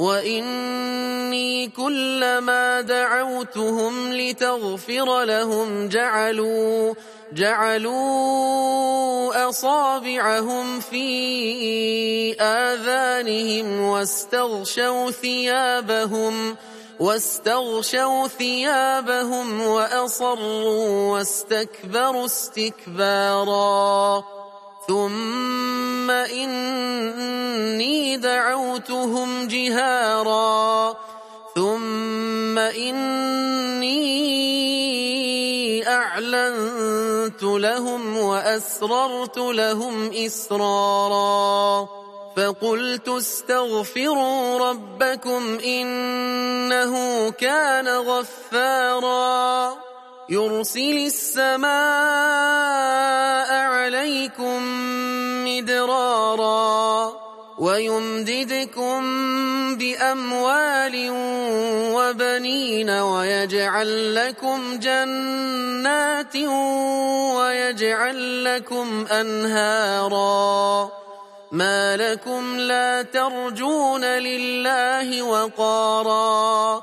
وإني كلما دعوتهم لتغفر لهم جعلوا جعلوا أصابعهم في آذانهم واستغشوا ثيابهم واستغشوا ثيابهم وأصروا واستكبروا استكبارا ثم إني دعوتهم جهارا ثم إني أعلنت لهم وأسررت لهم إسرارا فقلت استغفروا ربكم إنه كان غفارا يرسل السماء عليكم مدرارا ويمددكم بأموال وبنين ويجعل لكم جنات ويجعل لكم أنهارا ما لكم لا ترجون لله وقارا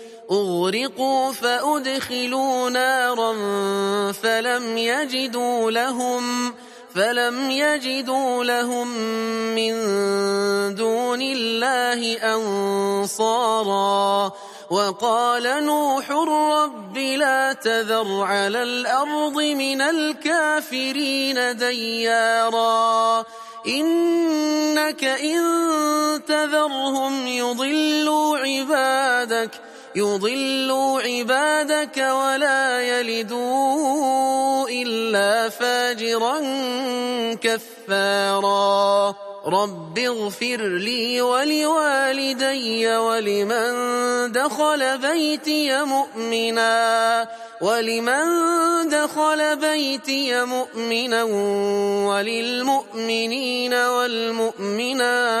أغرقوا فأدخلوا نارا فلم يجدوا لهم فلم يجدوا لهم من دون الله أنصارا وقال نوح رب لا تذر على الأرض من الكافرين ديارا إنك إن تذرهم يضلوا عبادك يضلوا عبادك ولا يلدوا إلا فاجرا كفارا. رب اغفر لي ولوالدي ولمن دخل بيتي مؤمنا ولمن دخل بيتي مؤمنا وللمؤمنين والمؤمنات